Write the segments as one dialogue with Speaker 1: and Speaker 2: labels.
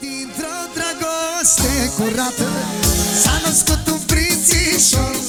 Speaker 1: Dintr-o dragoste curată S-a născut un prințișor.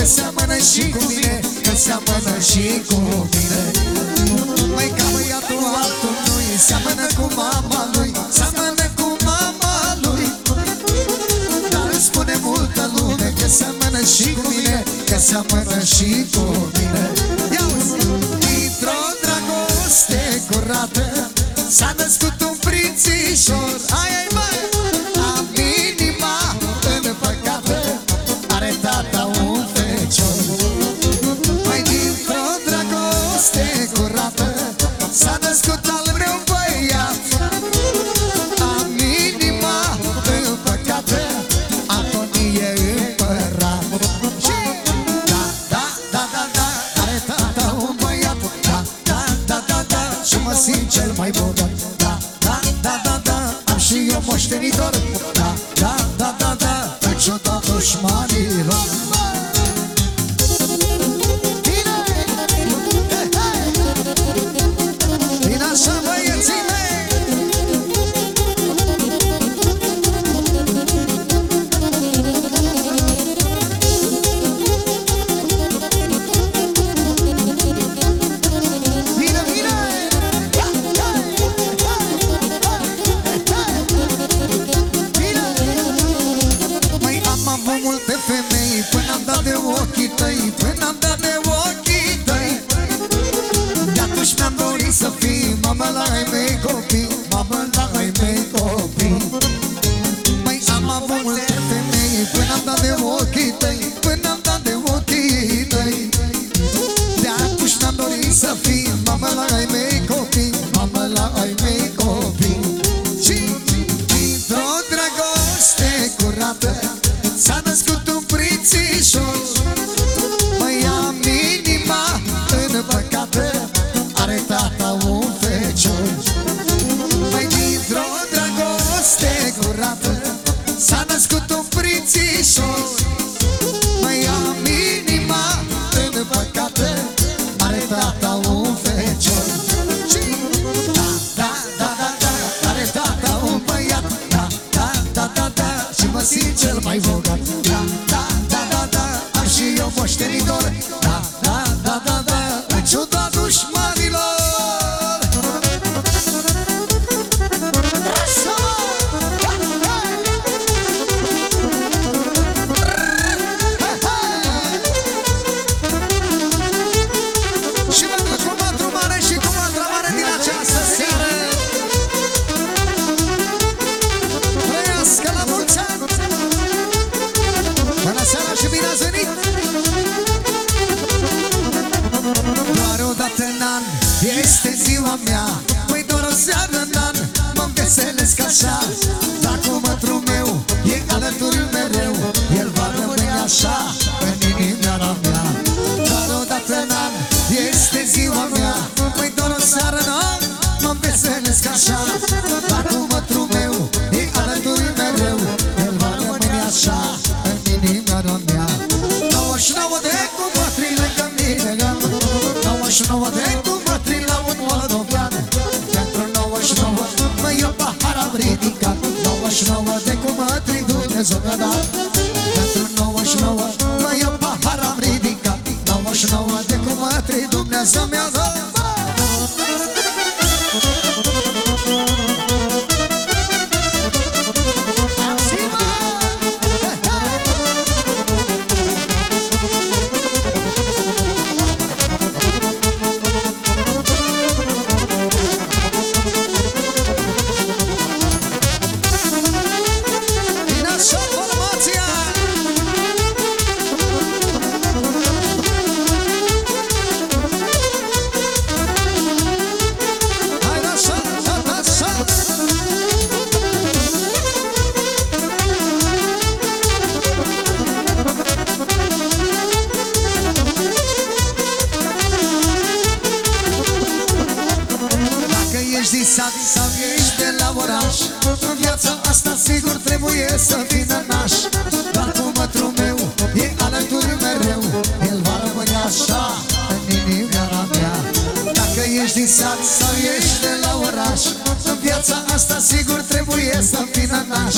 Speaker 1: Că seamănă și cu mine Că seamănă și cu mine. 99 de cumătri la un moldovean Pentru 99 mă eu pahar am ridicat 99 de cumătri Dumnezeu mi-a dat asta sigur trebuie să vină naș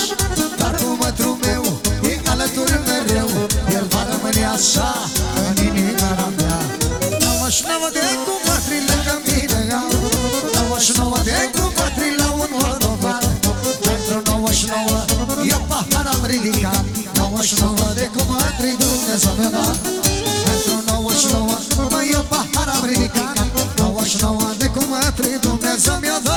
Speaker 1: Dar cu mătru meu e alături mereu. El va rămâne așa în inima mea. 99 de cumătri lângă mine 99 de cumătri la un moldovan Pentru 99 eu pahar am ridicat. 99 de cumătri Dumnezeu mi-a dat Pentru 99 mă eu pahar am ridicat. 99 de cumătri Dumnezeu mi-a dat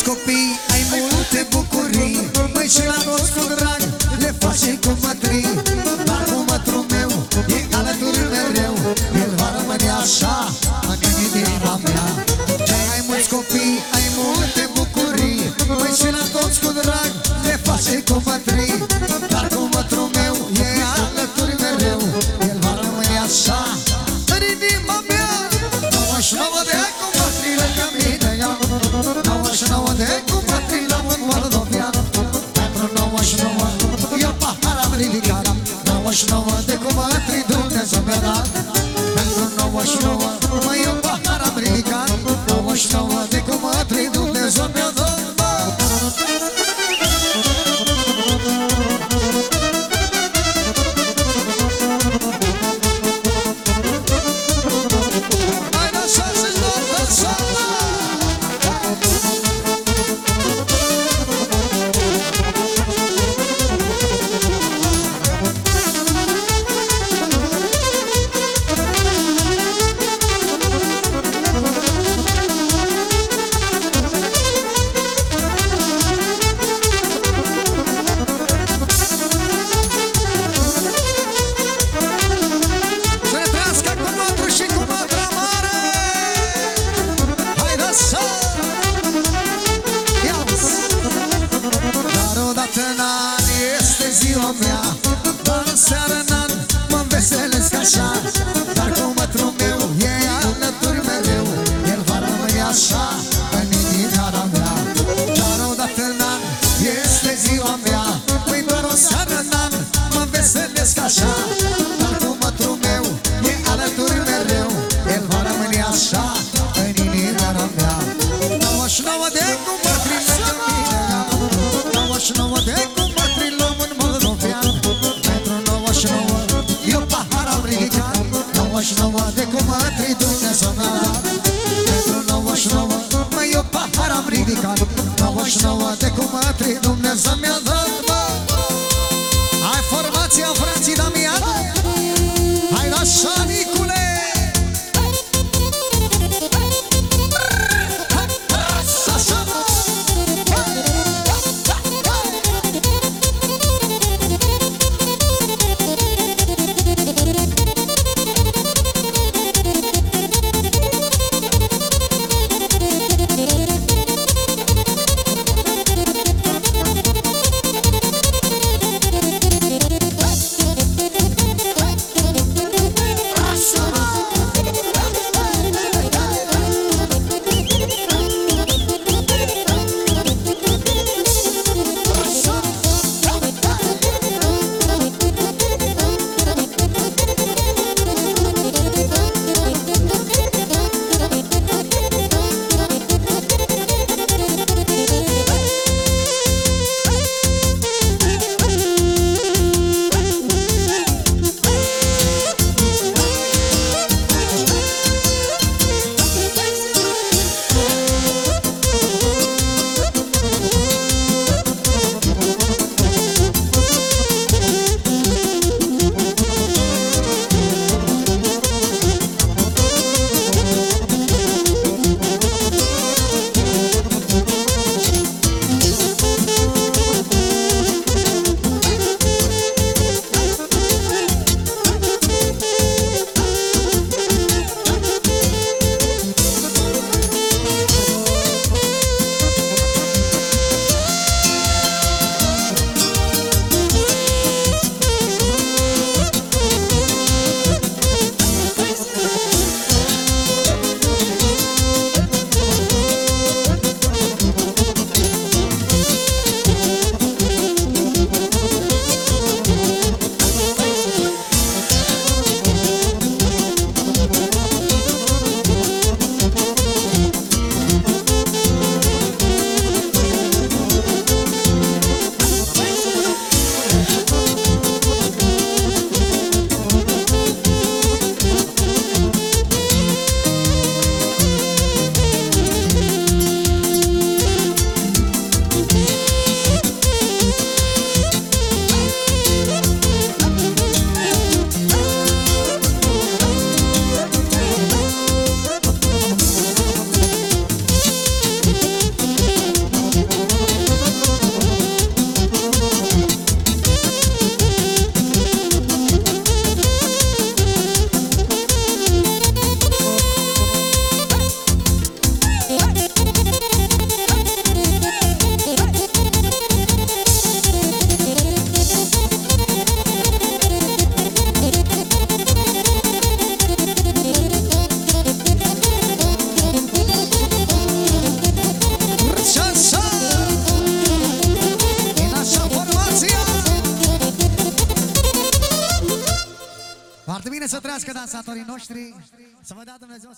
Speaker 1: mulți copii ai multe bucurii. Măi și la toți cu drag le faci și cu toate cu mătrii Dumnezeu mi-a dat,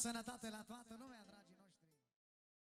Speaker 1: And I thought that.